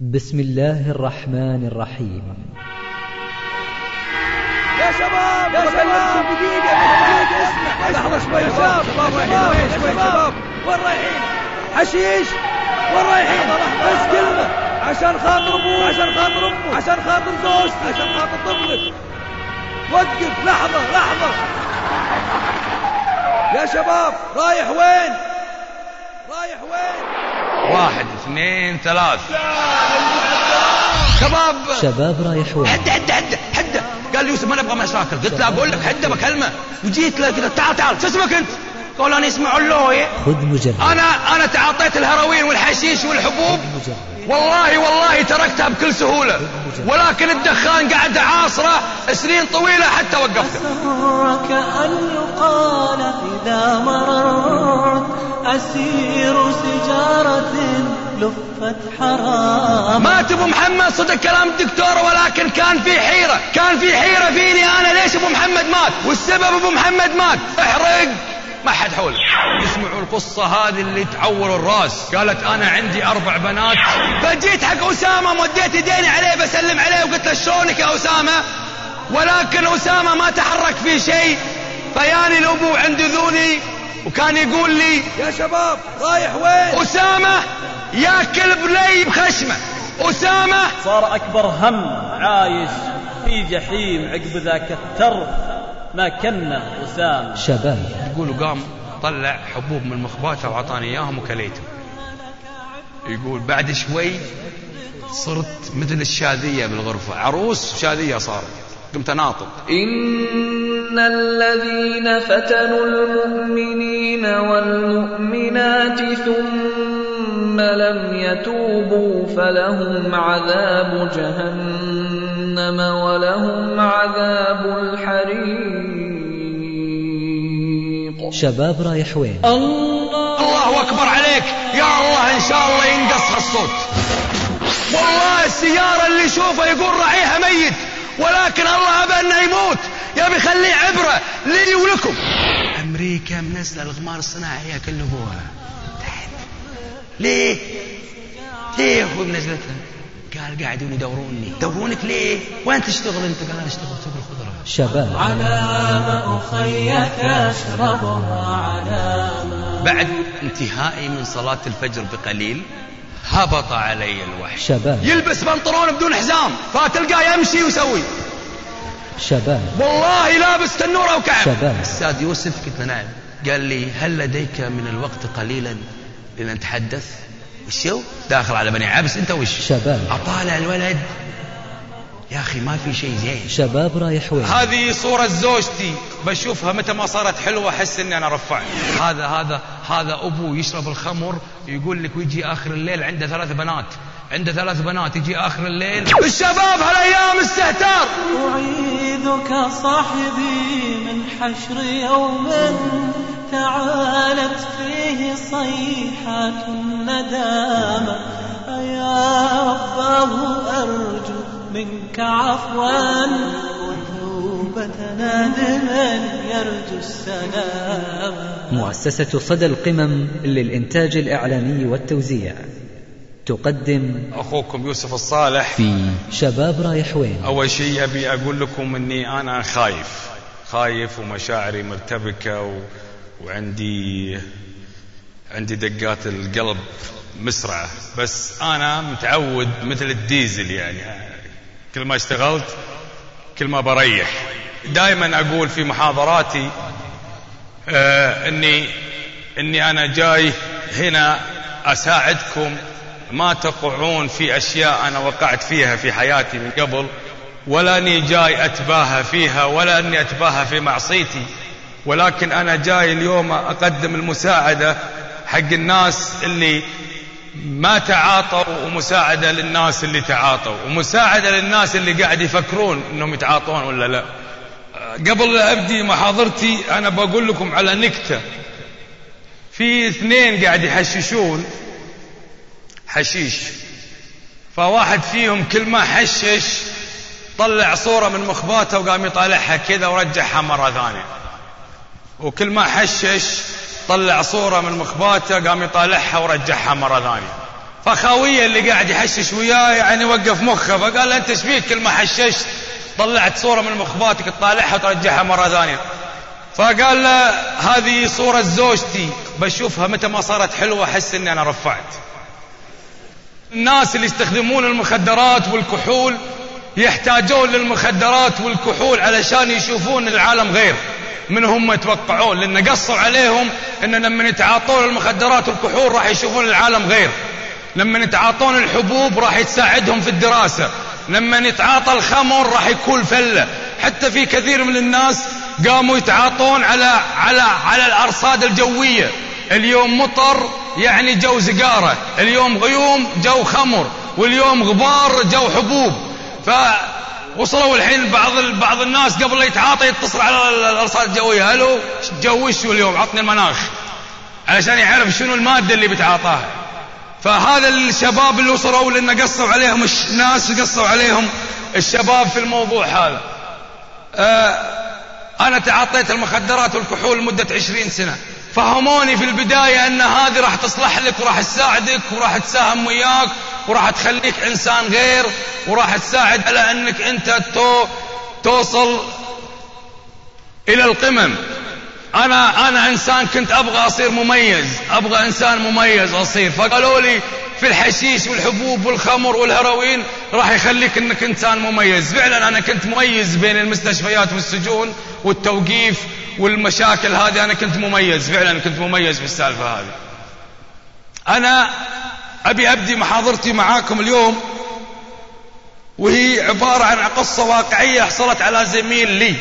بسم الله الرحمن الرحيم. يا شباب يا شباب. دقيقة دقيقة اسمع لحظة شوي يا شباب شباب رايحين شوي شباب وين رايحين؟ حشيش وين رايحين؟ بس كلمة. عشان خاطر أبوك عشان خاطر أمك عشان خاطر زوجتك عشان خاطر طفلك. وقف لحظة لحظة. يا شباب رايح وين؟ رايح وين؟ واحد اثنين ثلاث. شباب! شباب رايح وين؟ حده حده حده حده قال لي يوسف ما نبغى مشاكل. قلت له أقول لك حده بكلمة. وجيت له كذا تعال تعال. شو اسمك أنت؟ قال أنا اسمي علوي. خذ مجرد. أنا أنا تعاطيت الهروين والحشيش والحبوب. والله والله تركتها بكل سهولة. ولكن الدخان قاعد أعاصره سنين طويلة حتى وقفته. سرك أن يقال إذا مررت أسير سجارة لفت حرام. مات ابو محمد صدق كلام الدكتور ولكن كان في حيرة. كان في حيرة فيني أنا ليش أبو محمد مات؟ والسبب أبو محمد مات؟ احرق. ما حد حوله يسمعوا القصة هذه اللي تعور الراس. قالت أنا عندي أربع بنات. فجيت حق أسامة مديت يديني عليه بسلم عليه وقلت له شلونك يا أسامة؟ ولكن أسامة ما تحرك في شيء. فياني الأبو عند ذوني وكان يقول لي يا شباب رايح وين؟ أسامة ياكل بلي بخشمة. أسامة. صار أكبر هم عايش في جحيم عقب ذاك الترف ما كنا أسامة شباب. يقول قام طلع حبوب من مخباته وعطاني إياهم وكليتهم يقول بعد شوي صرت مثل الشاذية بالغرفة. عروس شاذية صارت. قمت ناطط إن الذين فتنوا المؤمنين والمؤمنات ثم لم يتوبوا فلهم عذاب جهنم. ولهم عذاب الحريق. شباب رايح وين؟ الله. الله أكبر عليك. يا الله إن شاء الله ينقص هالصوت والله السيارة اللي يشوفه يقول راعيها ميت ولكن الله أبى أنه يموت. يبي يخليه عبرة لي ولكم. أمريكا منزلة الغمار الصناعي ياكل أبوها تحت ليه؟ ليه يا أخوي منزلتها؟ قال قاعدون يدوروني. يدورونك ليه؟ وين تشتغل أنت؟ قال أنا أشتغل سوق الخضرة. شباب. على ما أخيك أشربها على ما. بعد انتهائي من صلاة الفجر بقليل هبط علي الوحش شباب. يلبس بنطلون بدون حزام فتلقاه يمشي ويسوي. شباب. والله لابس تنورة وكعب شباب. أستاذ يوسف قلت له نعم قال لي هل لديك من الوقت قليلا لنتحدث؟ وشو داخل على بني عبس انت وش؟ شباب. أطالع الولد. يا أخي ما في شيء زين. شباب رايح وين؟ هذه صورة زوجتي. بشوفها متى ما صارت حلوة أحس إني أنا رفعت هذا هذا هذا أبو يشرب الخمر يقول لك ويجي آخر الليل عنده ثلاث بنات. عنده ثلاث بنات يجي آخر الليل. الشباب هالأيام استهتار. أعيذك صاحبي من حشر يوم تعالت فيه صيحة الندامة. أيا رباه أرجو منك عفوا. يرجو السلام مؤسسة صدى القمم للإنتاج الإعلامي والتوزيع. تقدم أخوكم يوسف الصالح. في شباب رايح وين؟ أول شيء أبي أقول لكم أني أنا خايف. خايف ومشاعري مرتبكة و... وعندي عندي دقات القلب مسرعة. بس أنا متعود مثل الديزل يعني. كل ما اشتغلت كل ما بريح. دائما أقول في محاضراتي آه أني أني أنا جاي هنا أساعدكم ما تقعون في أشياء أنا وقعت فيها في حياتي من قبل ولا أني جاي أتباهى فيها ولا أني أتباهى في معصيتي. ولكن أنا جاي اليوم أقدم المساعدة حق الناس اللي ما تعاطوا ومساعدة للناس اللي تعاطوا. ومساعدة للناس اللي قاعد يفكرون أنهم يتعاطون ولا لا. قبل لا أبدي محاضرتي أنا بقول لكم على نكتة. في اثنين قاعد يحششون. حشيش. فواحد فيهم كل ما حشش طلع صورة من مخباته وقام يطالعها كذا ورجعها مرة ثانية. وكل ما حشش طلع صورة من مخباته قام يطالعها ورجعها مرة ثانية. فخاوية اللي قاعد يحشش وياه يعني وقف مخه فقال له أنت إيش فيك كل ما حششت طلعت صورة من مخباتك تطالعها وترجعها مرة ثانية. فقال له هذه صورة زوجتي. بشوفها متى ما صارت حلوة أحس إني أنا رفعت. الناس اللي يستخدمون المخدرات والكحول يحتاجون للمخدرات والكحول علشان يشوفون العالم غير. من هم يتوقعون؟ لأن قصوا عليهم أن لما يتعاطون المخدرات والكحول راح يشوفون العالم غير. لما يتعاطون الحبوب راح تساعدهم في الدراسة. لما يتعاطى الخمر راح يكون فلة. حتى في كثير من الناس قاموا يتعاطون على على على الأرصاد الجوية. اليوم مطر يعني جو زقارة. اليوم غيوم جو خمر. واليوم غبار جو حبوب. فوصلوا الحين بعض بعض الناس قبل لا يتعاطى يتصل على الأرصاد. الجوية ألو جو وشو اليوم؟ عطني المناخ. علشان يعرف شنو المادة اللي بتعاطاها. فهذا الشباب اللي وصلوا لأن قصوا عليهم الناس قصوا عليهم الشباب في الموضوع هذا. آه أنا تعاطيت المخدرات والكحول لمدة عشرين سنة. فهموني في البداية أن هذه راح تصلح لك وراح تساعدك وراح تساهم وياك وراح تخليك إنسان غير وراح تساعد على أنك أنت تو توصل إلى القمم. أنا أنا إنسان كنت أبغى أصير مميز أبغى إنسان مميز أصير. فقالوا لي في الحشيش والحبوب والخمر والهروين راح يخليك إنك إنسان مميز. فعلا أنا كنت مميز بين المستشفيات والسجون والتوقيف والمشاكل هذه أنا كنت مميز فعلا كنت مميز في السالفة هذه. أنا أبي أبدي محاضرتي معاكم اليوم وهي عبارة عن قصة واقعية حصلت على زميل لي.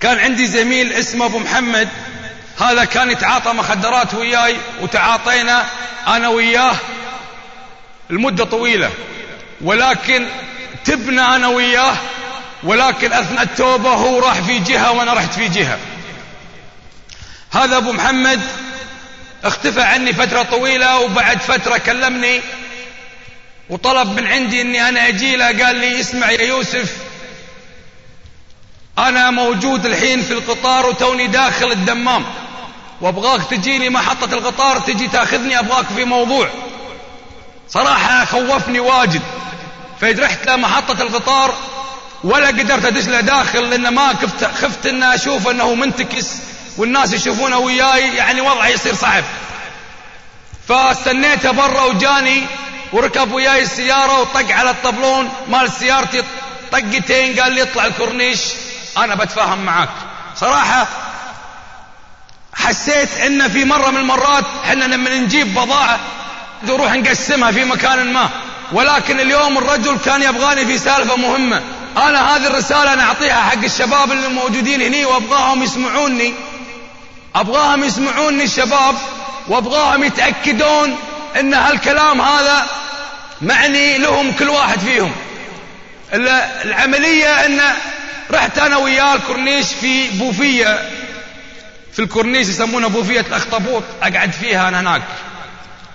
كان عندي زميل اسمه أبو محمد هذا كان يتعاطى مخدرات وياي وتعاطينا أنا وياه المدة طويلة. ولكن تبنا أنا وياه ولكن أثناء التوبة هو راح في جهة وأنا رحت في جهة. هذا أبو محمد اختفى عني فترة طويلة وبعد فترة كلمني وطلب من عندي إني أنا أجي له قال لي اسمع يا يوسف أنا موجود الحين في القطار وتوني داخل الدمام وأبغاك تجيني محطة القطار تجي تاخذني أبغاك في موضوع. صراحة خوفني واجد. فرحت لمحطة القطار ولا قدرت أدش له داخل لأن ما خفت خفت ان أشوف أنه منتكس والناس يشوفونه وياي يعني وضعه يصير صعب. فاستنيته برا وجاني وركب وياي السيارة وطق على الطبلون مال سيارتي طقتين قال لي اطلع الكورنيش أنا بتفاهم معاك. صراحة حسيت إن في مرة من المرات إحنا لما نجيب بضاعة نروح نقسمها في مكان ما. ولكن اليوم الرجل كان يبغاني في سالفة مهمة. أنا هذه الرسالة أنا اعطيها حق الشباب اللي موجودين هني وأبغاهم يسمعوني. أبغاهم يسمعوني الشباب وأبغاهم يتأكدون إن هالكلام هذا معني لهم كل واحد فيهم. العملية إن رحت أنا وياه الكورنيش في بوفية. في الكورنيش يسمونها بوفية الأخطبوط. أقعد فيها أنا هناك.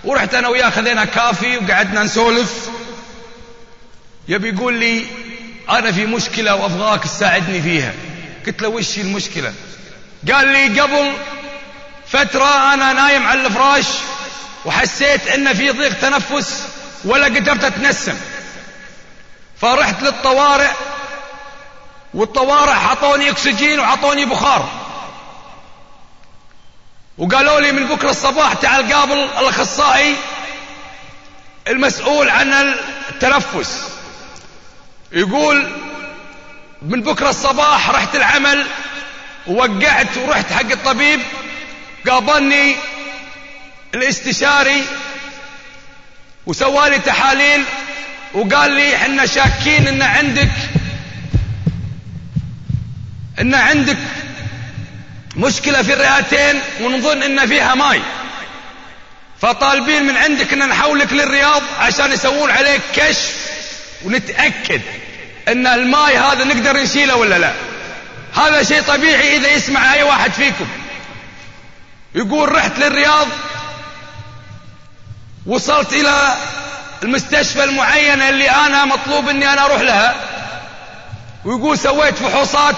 ورحت أنا وياه خذينا كافي وقعدنا نسولف. يبي يقول لي أنا في مشكلة وابغاك تساعدني فيها. قلت له وش المشكلة؟ قال لي قبل فترة أنا نايم على الفراش وحسيت إن في ضيق تنفس ولا قدرت أتنسم. فرحت للطوارئ والطوارئ حطوني أكسجين وحطوني بخار. وقالوا لي من بكرة الصباح تعال قابل الأخصائي المسؤول عن التنفس. يقول من بكرة الصباح رحت العمل ووقعت ورحت حق الطبيب قابلني الاستشاري وسوالي تحاليل وقال لي إحنا شاكين إن عندك إن عندك مشكلة في الرئتين ونظن إن فيها ماي. فطالبين من عندك إن نحولك للرياض عشان يسوون عليك كشف ونتأكد. إن الماي هذا نقدر نشيله ولا لا؟ هذا شيء طبيعي إذا يسمع أي واحد فيكم. يقول رحت للرياض وصلت إلى المستشفى المعينة اللي أنا مطلوب إني أنا أروح لها. ويقول سويت فحوصات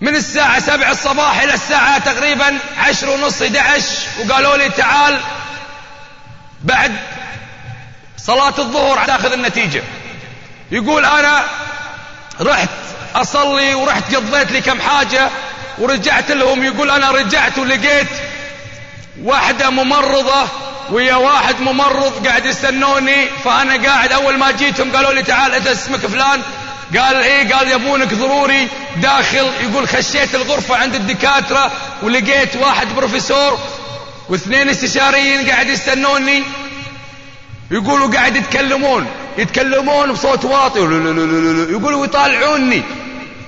من الساعة سبع الصباح إلى الساعة تقريبا عشر ونص 11 وقالوا لي تعال بعد صلاة الظهر تأخذ النتيجة. يقول أنا رحت أصلي ورحت قضيت لي كم حاجة ورجعت لهم. يقول أنا رجعت ولقيت واحدة ممرضة ويا واحد ممرض قاعد يستنوني فأنا قاعد أول ما جيتهم قالوا لي تعال أنت اسمك فلان. قال إيه؟ قال يبونك ضروري داخل. يقول خشيت الغرفة عند الدكاترة ولقيت واحد بروفيسور واثنين استشاريين قاعد يستنوني. يقولوا قاعد يتكلمون. يتكلمون بصوت واطي. يقولوا يطالعوني.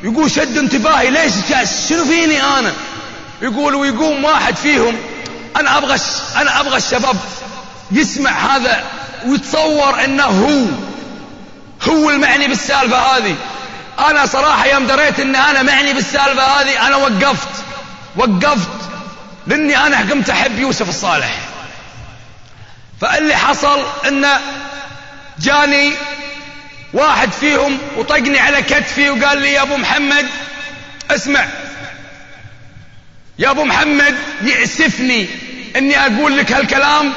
يقول شد انتباهي. ليش شنو فيني أنا؟ يقول ويقوم واحد فيهم. أنا أبغى أنا أبغى الشباب يسمع هذا ويتصور إنه هو. هو المعني بالسالفة هذه. أنا صراحة يوم دريت إن أنا معني بالسالفة هذه أنا وقفت. وقفت لأني أنا قمت أحب يوسف الصالح. فاللي حصل إن جاني واحد فيهم وطقني على كتفي وقال لي يا أبو محمد اسمع يا أبو محمد يأسفني إني أقول لك هالكلام.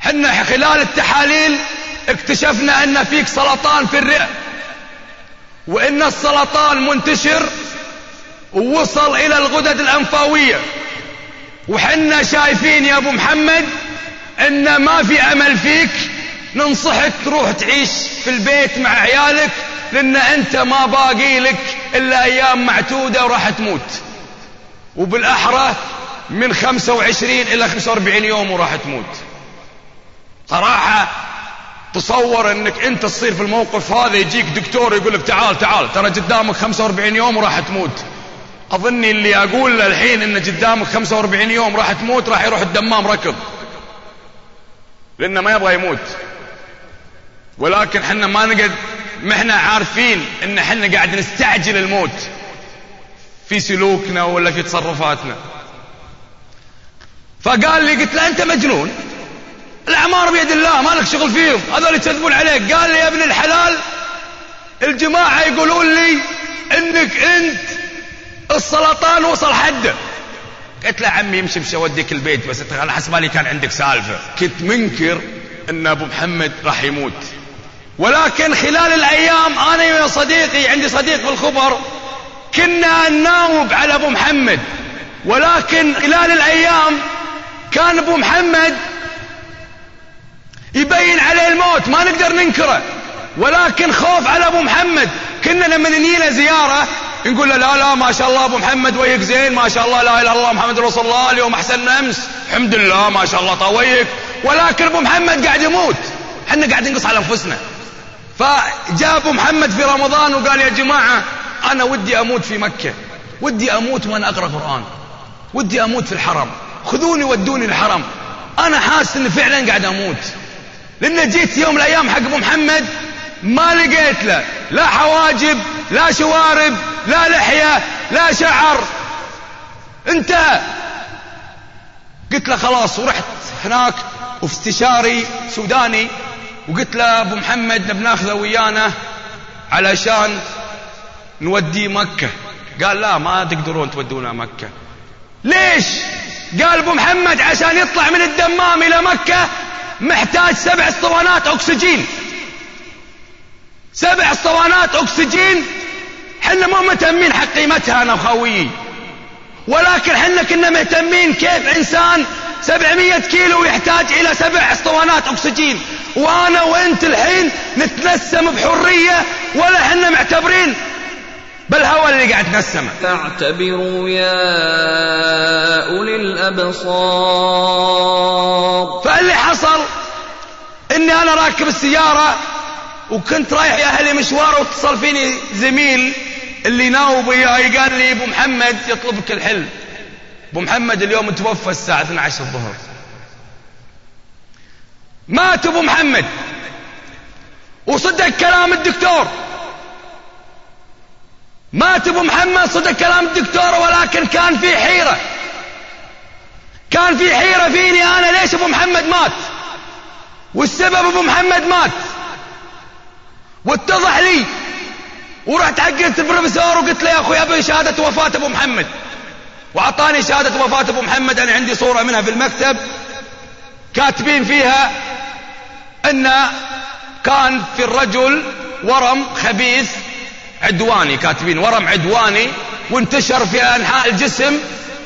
حنا خلال التحاليل اكتشفنا إن فيك سرطان في الرئة وإن السرطان منتشر ووصل إلى الغدد الأنفاوية. وحنا شايفين يا أبو محمد إن ما في أمل فيك ننصحك تروح تعيش في البيت مع عيالك لأن أنت ما باقي لك إلا أيام معتودة وراح تموت. وبالأحرى من 25 إلى 45 يوم وراح تموت. صراحة تصور إنك أنت تصير في الموقف هذا يجيك دكتور يقول لك تعال تعال ترى قدامك 45 يوم وراح تموت. أظني اللي أقول له الحين إن قدامك 45 يوم راح تموت راح يروح الدمام ركض. لأنه ما يبغى يموت. ولكن حنا ما نقد ما إحنا عارفين إن حنا قاعد نستعجل الموت. في سلوكنا ولا في تصرفاتنا. فقال لي قلت له أنت مجنون. الأعمار بيد الله ما لك شغل فيهم هذول يكذبون عليك. قال لي يا ابن الحلال الجماعة يقولون لي إنك أنت السرطان وصل حده قلت له عمي يمشي مشي اوديك البيت بس انت على حسب كان عندك سالفة. كنت منكر إن أبو محمد راح يموت. ولكن خلال الأيام أنا ويا صديقي عندي صديق بالخبر كنا نناوب على أبو محمد. ولكن خلال الأيام كان أبو محمد يبين عليه الموت ما نقدر ننكره. ولكن خوف على أبو محمد. كنا لما نجينا زيارة نقول له لا لا ما شاء الله أبو محمد ويك زين ما شاء الله لا إله إلا الله محمد رسول الله اليوم أحسن أمس. الحمد لله ما شاء الله طويك. ولكن أبو محمد قاعد يموت. إحنا قاعد نقص على أنفسنا. فجاء أبو محمد في رمضان وقال يا جماعة أنا ودي أموت في مكة. ودي أموت وأنا أقرأ قرآن. ودي أموت في الحرم. خذوني ودوني الحرم. أنا حاسس إني فعلا قاعد أموت. لأن جيت يوم من الأيام حق أبو محمد ما لقيت له. لا حواجب لا شوارب لا لحية لا شعر. انتهى. قلت له خلاص ورحت هناك وفي استشاري سوداني وقلت له أبو محمد بناخذه ويانا علشان نوديه مكة. قال لا ما تقدرون تودونا مكة. ليش؟ قال أبو محمد عشان يطلع من الدمام إلى مكة محتاج سبع اسطوانات أكسجين. سبع اسطوانات اكسجين حنا مو مهتمين حق قيمتها أنا وخويي ولكن حنا كنا مهتمين كيف انسان 700 كيلو يحتاج إلى سبع اسطوانات اكسجين. وأنا وانت الحين نتنسم بحرية ولا حنا معتبرين. بالهواء اللي قاعد نسمه فاعتبروا يا أولي الأبصار. فاللي حصل إني أنا راكب السيارة وكنت رايح يا أهلي مشوار واتصل فيني زميل اللي ناوب وياي قال لي أبو محمد يطلبك الحلم. أبو محمد اليوم توفى الساعة 12 الظهر. مات أبو محمد. وصدق كلام الدكتور. مات أبو محمد صدق كلام الدكتور ولكن كان في حيرة. كان في حيرة فيني أنا ليش أبو محمد مات؟ والسبب أبو محمد مات. واتضح لي. ورحت حقت البروفيسور وقلت له يا أخوي أبي شهادة وفاة أبو محمد. وأعطاني شهادة وفاة أبو محمد. أنا عندي صورة منها في المكتب. كاتبين فيها أن كان في الرجل ورم خبيث عدواني. كاتبين ورم عدواني وانتشر في أنحاء الجسم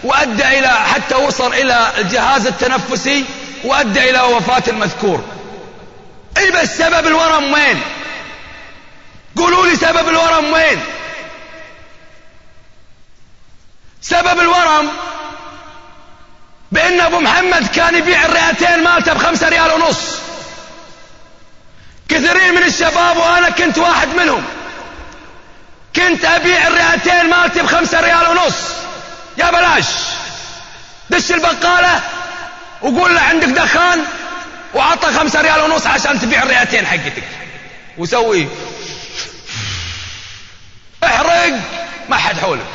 وأدى إلى حتى وصل إلى الجهاز التنفسي وأدى إلى وفاة المذكور. اي بس سبب الورم وين؟ قولوا لي سبب الورم وين؟ سبب الورم بأن أبو محمد كان يبيع الرئتين مالته بخمسة ريال ونص. كثيرين من الشباب وأنا كنت واحد منهم. كنت أبيع الرئتين مالتي بخمسة ريال ونص. يا بلاش. دش البقالة وقول له عندك دخان وعطى خمسة ريال ونص عشان تبيع الرئتين حقتك. وسوي احرق ما حد حولك.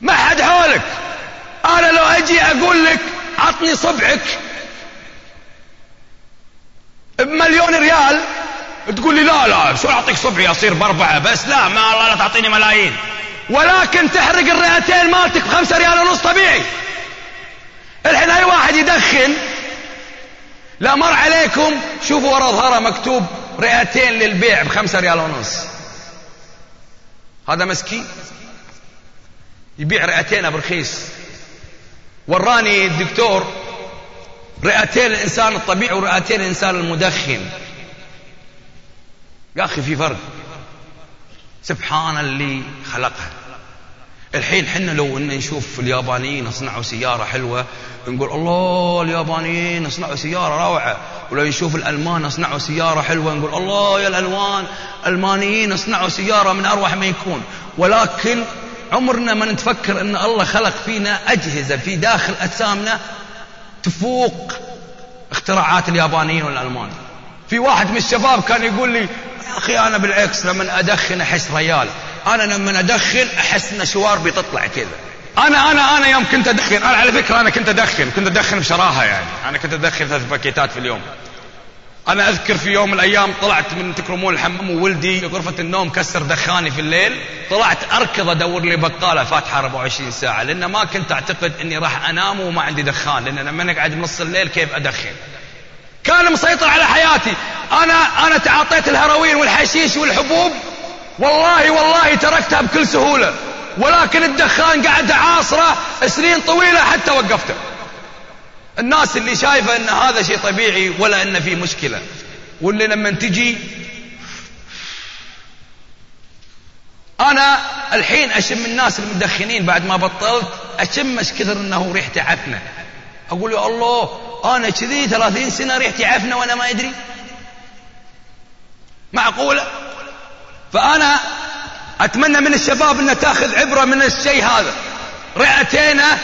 ما حد حولك. أنا لو أجي أقول لك عطني صبعك بمليون ريال تقول لي لا لا شو أعطيك صبعي؟ أصير بأربعة بس؟ لا ما الله لا تعطيني ملايين. ولكن تحرق الرئتين مالتك بخمسة ريال ونص طبيعي. الحين أي واحد يدخن لا مر عليكم شوفوا ورا ظهره مكتوب رئتين للبيع بخمسة ريال ونص. هذا مسكين يبيع رئتين برخيص وراني الدكتور رئتين الإنسان الطبيعي ورئتين الإنسان المدخن. يا أخي في فرق. سبحان اللي خلقها. الحين حنا لو إن نشوف اليابانيين صنعوا سيارة حلوة نقول الله اليابانيين صنعوا سيارة روعة. ولو نشوف الألمان صنعوا سيارة حلوة نقول الله يا الألوان ألمانيين صنعوا سيارة من أروع ما يكون. ولكن عمرنا ما نتفكر أن الله خلق فينا أجهزة في داخل أجسامنا تفوق اختراعات اليابانيين والألمان. في واحد من الشباب كان يقول لي يا أخي أنا بالعكس لما أدخن أحس ريال أنا لما أدخن أحس أن شواربي تطلع كذا. أنا أنا أنا يوم كنت أدخن. أنا على فكرة أنا كنت أدخن. كنت أدخن بشراهة يعني. أنا كنت أدخن ثلاث باكيتات في اليوم. أنا أذكر في يوم من الأيام طلعت من تكرمون الحمام وولدي غرفة النوم كسر دخاني في الليل. طلعت أركض أدور لي بقالة فاتحة 24 ساعة. لأن ما كنت أعتقد أني راح أنام وما عندي دخان. لأن لما نقعد بنص الليل كيف أدخن. كان مسيطر على حياتي. أنا أنا تعاطيت الهروين والحشيش والحبوب. والله والله تركتها بكل سهولة. ولكن الدخان قاعد أعاصره سنين طويلة حتى وقفته. الناس اللي شايفة إن هذا شيء طبيعي ولا إن في مشكلة واللي لما تجي أنا الحين أشم الناس المدخنين بعد ما بطلت أشم إيش كثر إنه ريحته عفنة. أقول يا الله أنا كذي ثلاثين سنة ريحتي عفنة وأنا ما أدري. معقولة؟ فأنا أتمنى من الشباب انه تأخذ عبرة من الشيء هذا. رئتينه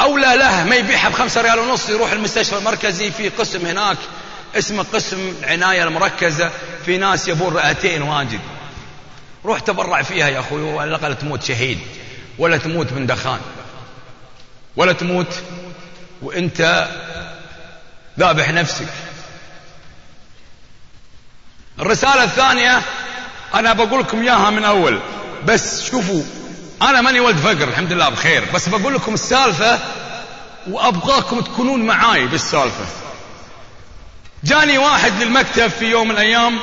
أولى له ما يبيعها بخمسة ريال ونص يروح المستشفى المركزي في قسم هناك اسمه قسم عناية المركزة في ناس يبون رئتين واجد. روح تبرع فيها يا أخوي وعلى الأقل تموت شهيد ولا تموت من دخان. ولا تموت وإنت ذابح نفسك. الرسالة الثانية أنا بقول لكم إياها من أول. بس شوفوا أنا ماني ولد فقر الحمد لله بخير. بس بقول لكم السالفة وأبغاكم تكونون معاي بالسالفة. جاني واحد للمكتب في يوم من الأيام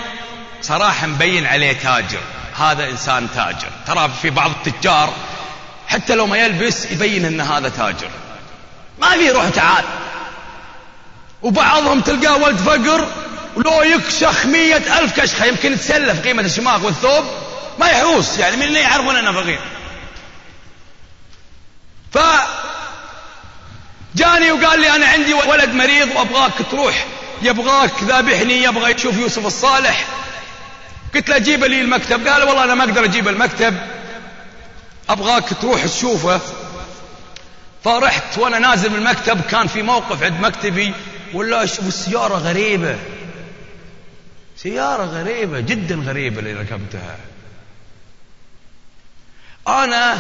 صراحة مبين عليه تاجر. هذا إنسان تاجر. ترى في بعض التجار حتى لو ما يلبس يبين أن هذا تاجر. ما في روح تعال. وبعضهم تلقاه ولد فقر ولو يكشخ مية ألف كشخة يمكن يتسلف قيمة الشماغ والثوب ما يحوس يعني من اللي يعرفون أنه فقير. ف جاني وقال لي أنا عندي ولد مريض وأبغاك تروح يبغاك ذابحني يبغى يشوف يوسف الصالح. قلت له جيب لي المكتب قال والله أنا ما أقدر أجيب المكتب. أبغاك تروح تشوفه. فرحت وأنا نازل من المكتب كان في موقف عند مكتبي ولا أشوف السيارة غريبة. سيارة غريبة جدا غريبة اللي ركبتها. أنا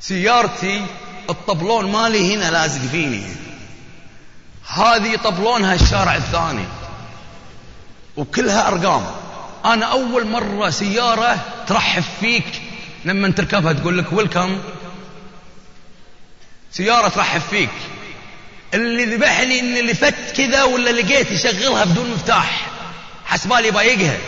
سيارتي الطبلون مالي هنا لازق فيني. هذه طبلونها الشارع الثاني. وكلها أرقام. أنا أول مرة سيارة ترحب فيك لما تركبها تقول لك ويلكم سيارة ترحب فيك. اللي ذبحني إن اللي فت كذا ولا لقيت يشغلها بدون مفتاح. حسبالي بايقها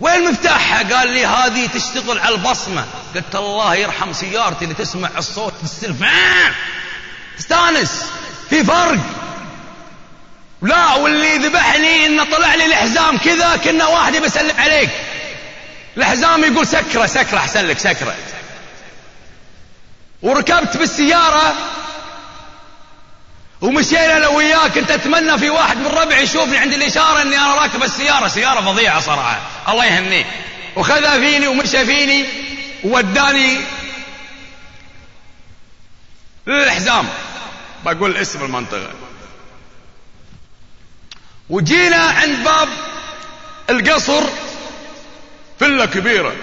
وين مفتاحها؟ قال لي هذه تشتغل على البصمة. قلت الله يرحم سيارتي اللي تسمع الصوت آه! استانس في فرق. لا واللي ذبحني إنه طلع لي الحزام كذا كنا واحد بيسلم عليك. الحزام يقول سكرة سكرة أحسن لك سكرة. وركبت بالسيارة ومشينا لو وياك كنت اتمنى في واحد من ربعي يشوفني عند الإشارة إني أنا راكب السيارة سيارة فظيعة صراحة الله يهنيه. وخذها فيني ومشى فيني ووداني للحزام. بقول اسم المنطقة. وجينا عند باب القصر فله كبيرة.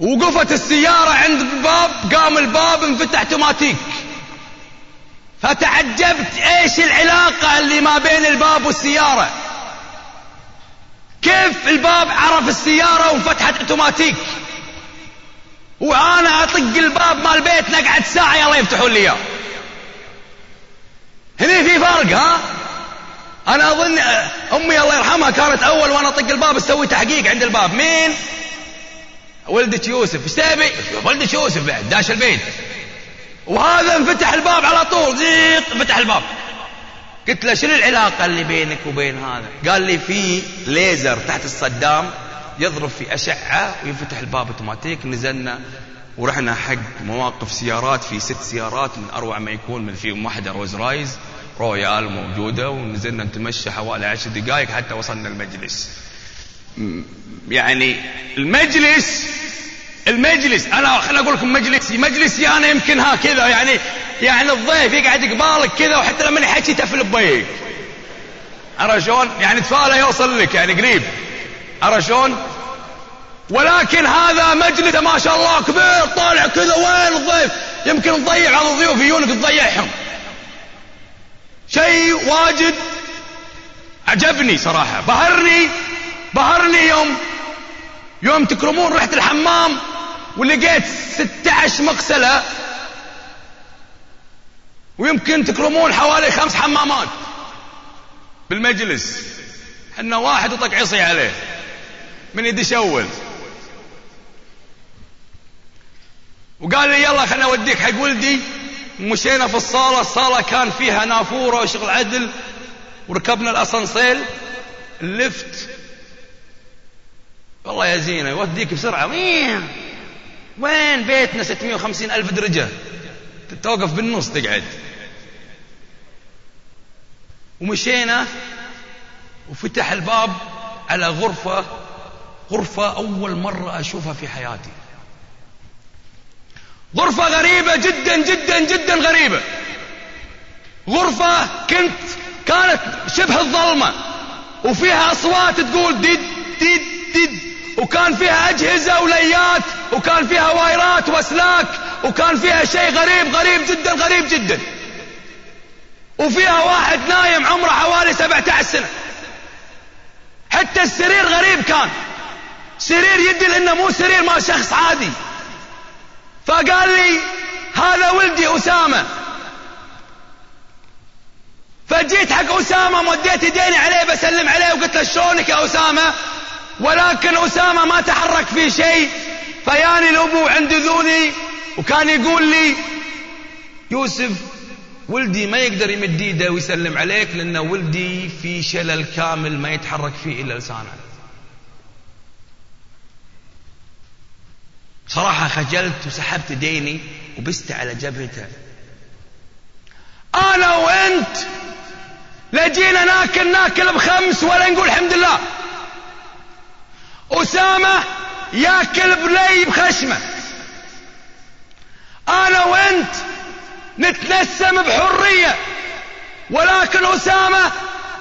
وقفت السيارة عند الباب قام الباب انفتح اوتوماتيك فتعجبت إيش العلاقة اللي ما بين الباب والسيارة. كيف الباب عرف السيارة وانفتحت أوتوماتيك؟ وأنا أطق الباب مال بيت نقعد ساعة يلا يفتحون لي إياه. هني في فرق ها؟ أنا أظن أمي الله يرحمها كانت أول وأنا أطق الباب تسوي تحقيق عند الباب. مين؟ ولدك يوسف. إيش تبي؟ ولدك يوسف بعد داش البيت. وهذا انفتح الباب على طول. زيط فتح الباب. قلت له شنو العلاقة اللي بينك وبين هذا؟ قال لي في ليزر تحت الصدام يضرب في أشعة وينفتح الباب أوتوماتيك. نزلنا ورحنا حق مواقف سيارات في ست سيارات من أروع ما يكون من فيهم واحدة Rolls Royce Royal موجودة ونزلنا نتمشى حوالي عشر دقائق حتى وصلنا المجلس. يعني المجلس المجلس أنا خليني أقول لكم مجلسي مجلسي أنا يمكن هكذا يعني يعني الضيف يقعد قبالك كذا وحتى لما يحكي تفل بيك عرفت شلون؟ يعني تفاله يوصل لك يعني قريب عرفت شلون؟ ولكن هذا مجلس ما شاء الله كبير طالع كذا وين الضيف؟ يمكن تضيع على الضيوف يجونك تضيعهم. شيء واجد عجبني صراحة بهرني بهرني يوم يوم تكرمون رحت الحمام ولقيت 16 مغسلة. ويمكن تكرمون حوالي خمس حمامات بالمجلس. حنا واحد وطق عصي عليه. من يدش اول وقال لي يلا خلنا أوديك حق ولدي. مشينا في الصالة. الصالة كان فيها نافورة وشغل عدل. وركبنا الأسانسيل. اللفت. والله يا زينة يوديك بسرعة. مين وين بيتنا 650 ألف درجة؟ توقف بالنص تقعد. ومشينا وفتح الباب على غرفة غرفة أول مرة أشوفها في حياتي. غرفة غريبة جدا جدا جدا غريبة. غرفة كنت كانت شبه الظلمة. وفيها أصوات تقول ديد ديد ديد. وكان فيها أجهزة وليات وكان فيها وايرات وأسلاك وكان فيها شيء غريب غريب جدا غريب جدا. وفيها واحد نايم عمره حوالي 17 سنة. حتى السرير غريب كان. سرير يدل انه مو سرير مال شخص عادي. فقال لي هذا ولدي أسامة. فجيت حق أسامة مديت يديني عليه بسلم عليه وقلت له شلونك يا أسامة؟ ولكن أسامة ما تحرك في شيء. فياني الأبو عند ذوني وكان يقول لي يوسف ولدي ما يقدر يمد إيده ويسلم عليك لأن ولدي في شلل كامل ما يتحرك فيه إلا لسانه. صراحة خجلت وسحبت ديني وبست على جبهته. أنا وأنت لجينا ناكل ناكل بخمس ولا نقول الحمد لله. أسامة ياكل بلي بخشمة. أنا وأنت نتنسم بحرية ولكن أسامة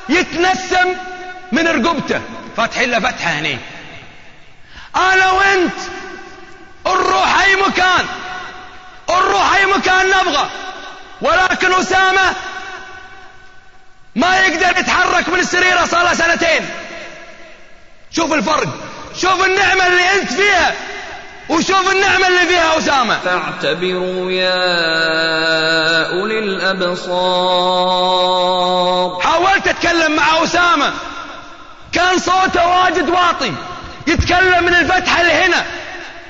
يتنسم من رقبته. فاتحين له فتحة هني. أنا وأنت نروح أي مكان نروح أي مكان نبغى ولكن أسامة ما يقدر يتحرك من السريرة صار له سنتين. شوف الفرق. شوف النعمة اللي أنت فيها وشوف النعمة اللي فيها أسامة. فاعتبروا يا أولي الأبصار. حاولت أتكلم مع أسامة. كان صوته واجد واطي. يتكلم من الفتحة اللي هنا.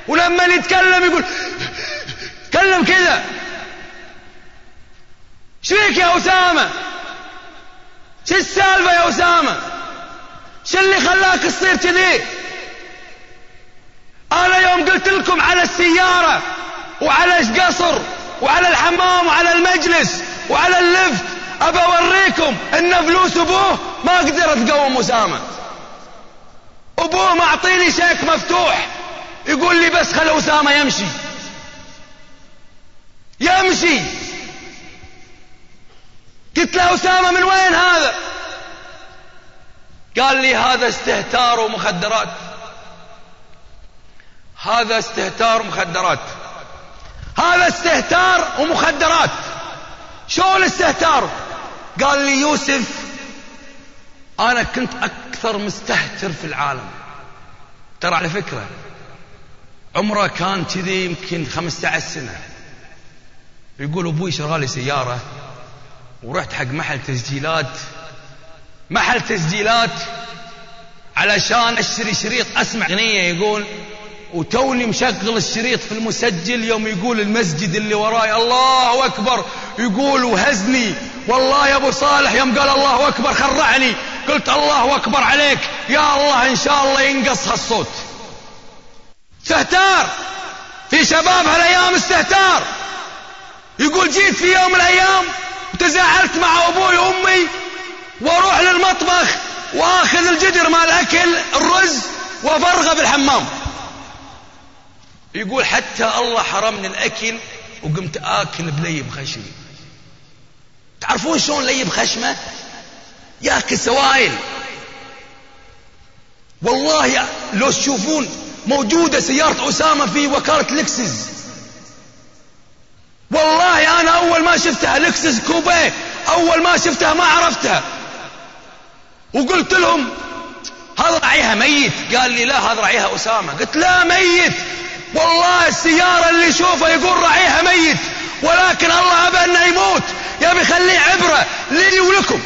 ولما يتكلم يقول تكلم كذا. شفيك يا أسامة؟ شو السالفة يا أسامة؟ شو اللي خلاك تصير كذي؟ أنا يوم قلت لكم على السيارة وعلى قصر وعلى الحمام وعلى المجلس وعلى اللفت أبى أوريكم إن فلوس أبوه ما قدرت تقوم أسامة. أبوه معطيني شيك مفتوح يقول لي بس خل أسامة يمشي. يمشي. قلت له أسامة من وين هذا؟ قال لي هذا استهتار ومخدرات. هذا استهتار ومخدرات هذا استهتار ومخدرات. شو الاستهتار قال لي يوسف أنا كنت أكثر مستهتر في العالم. ترى على فكرة عمره كان كذي يمكن 15 سنة. يقول أبوي شرى لي سيارة ورحت حق محل تسجيلات. محل تسجيلات علشان أشتري شريط أسمع. أغنية يقول وتوني مشغل الشريط في المسجل يوم يقول المسجد اللي وراي الله أكبر. يقول وهزني. والله يا أبو صالح يوم قال الله أكبر خرعني. قلت الله أكبر عليك. يا الله إن شاء الله ينقص هالصوت. استهتار في شباب هالايام استهتار. يقول جيت في يوم من الأيام وتزاعلت مع أبوي وأمي وأروح للمطبخ وآخذ الجدر مال الاكل الرز وأفرغه في الحمام يقول حتى الله حرمني الأكل وقمت آكل بليب خشمي تعرفون شلون ليب خشمة؟ ياكل سوائل. والله لو تشوفون موجودة سيارة أسامة في وكالة لكسس والله أنا أول ما شفتها لكسس كوبيه أول ما شفتها ما عرفتها. وقلت لهم هذا راعيها ميت؟ قال لي لا هذا راعيها أسامة قلت لا ميت. والله السيارة اللي يشوفها يقول راعيها ميت ولكن الله أبى أنه يموت يبي يخليه عبرة لي ولكم.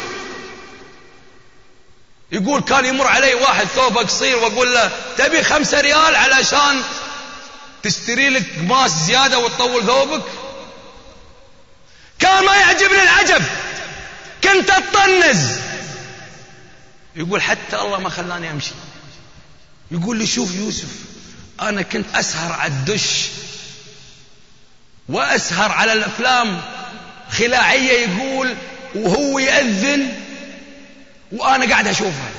يقول كان يمر علي واحد ثوبه قصير وأقول له تبي خمسة ريال علشان تشتري لك قماش زيادة وتطول ثوبك؟ كان ما يعجبني العجب. كنت أطنز. يقول حتى الله ما خلاني أمشي. يقول لي شوف يوسف. أنا كنت أسهر على الدش وأسهر على الأفلام. خلاعية يقول وهو يأذن وأنا قاعد أشوفها.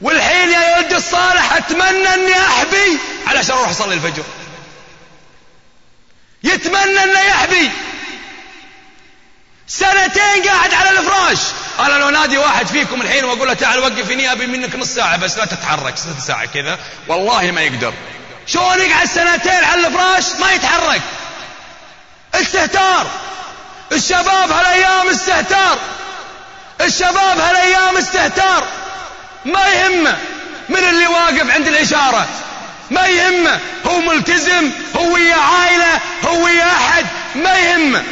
والحين يا ولد الصالح أتمنى إني أحبي علشان أروح أصلي الفجر. يتمنى انه يحبي سنتين قاعد على الفراش. أنا لو نادي واحد فيكم الحين وأقول له تعال وقف هني ابي منك نص ساعة بس لا تتحرك ست ساعة كذا والله ما يقدر. شلون يقعد سنتين على الفراش؟ ما يتحرك. استهتار. الشباب هالأيام استهتار. الشباب هالأيام استهتار. ما يهمه من اللي واقف عند الإشارة. ما يهمه هو ملتزم. هو ويا عائلة. هو ويا أحد. ما يهمه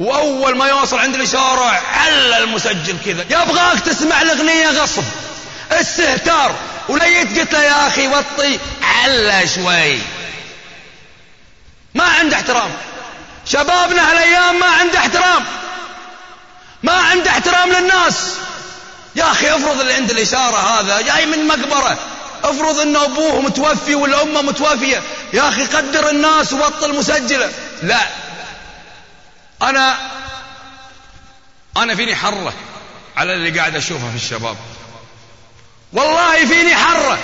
وأول ما يوصل عند الإشارة على المسجل كذا. يبغاك تسمع الأغنية غصب. استهتار. وليت قلت له يا أخي وطي. على شوي. ما عنده احترام. شبابنا هالأيام ما عنده احترام. ما عنده احترام للناس. يا أخي افرض اللي عند الإشارة هذا جاي من مقبرة. افرض ان أبوه متوفي ولا امه متوفية. يا أخي قدر الناس وبطل مسجله لا. أنا أنا فيني حرة على اللي قاعد أشوفه في الشباب. والله فيني حرة.